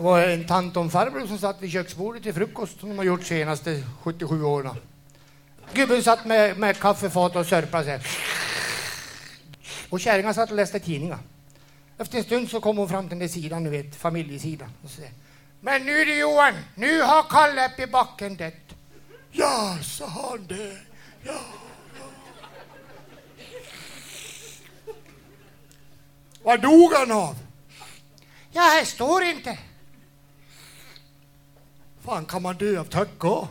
Det var en tant och en farbror som satt vid köksbordet till frukost som de har gjort senaste 77 åren. Gubben satt med, med kaffefat och sörplade sig. Och kärringen satt och läste tidningar. Efter en stund så kom hon fram till den där sidan, du vet, familjesidan. Och så säger, Men nu du Johan, nu har Kalle i backen dött. Ja, sa han det. Ja, ja. Vad dog han av? Ja, här står inte. Fan, kan man dö av tacka?